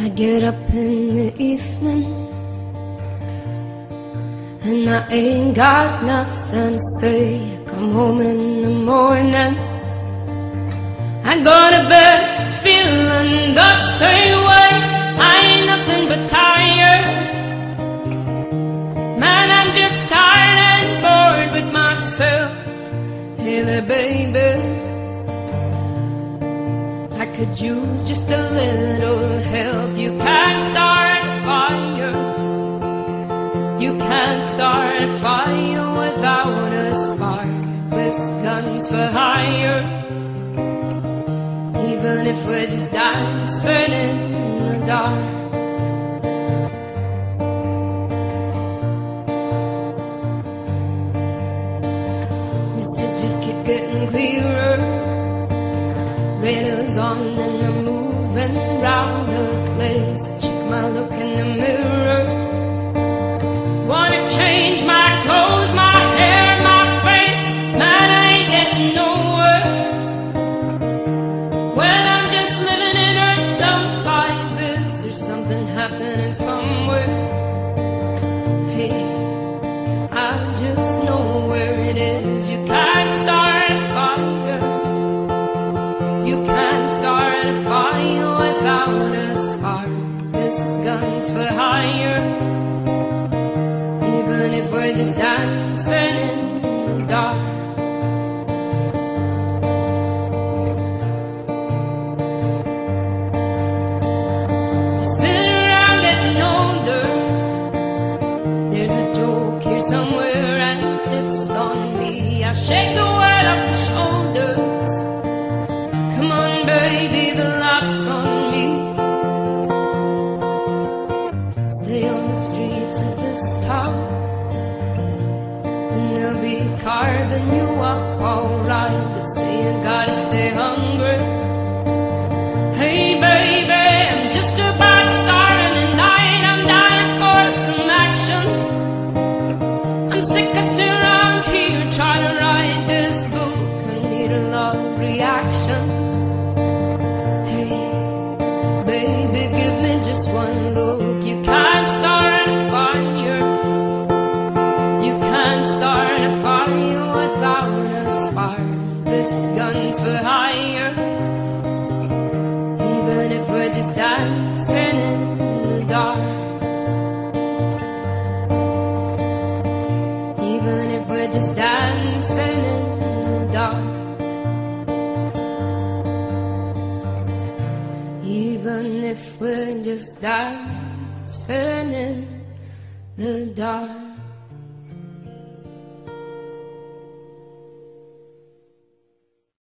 I get up in the evening and I ain't got nothing to say. I come home in the morning. I go to bed feeling the same way. I ain't nothing but tired. Man, I'm just tired and bored with myself. Hey there, baby. Could use just a little help. You can't start a fire. You can't start a fire without a spark. With guns for hire. Even if we're just dancing in the dark. Messages keep getting clearer radio's on and I'm moving around the place. Check my look in the mirror. For hire. Even if we're just dancing in the dark. Sit around getting older. There's a joke here somewhere, and it's on me. I shake the Stay on the streets of this town, and they'll be carving you up alright. But say you gotta stay hungry. Hey, baby, I'm just about starting a night. I'm dying for some action. I'm sick of sitting around here trying to write this book. I need a love reaction. Hey, baby, give me just one Gun's for hire. Even if we're just dancing in the dark. Even if we're just dancing in the dark. Even if we're just dancing in the dark.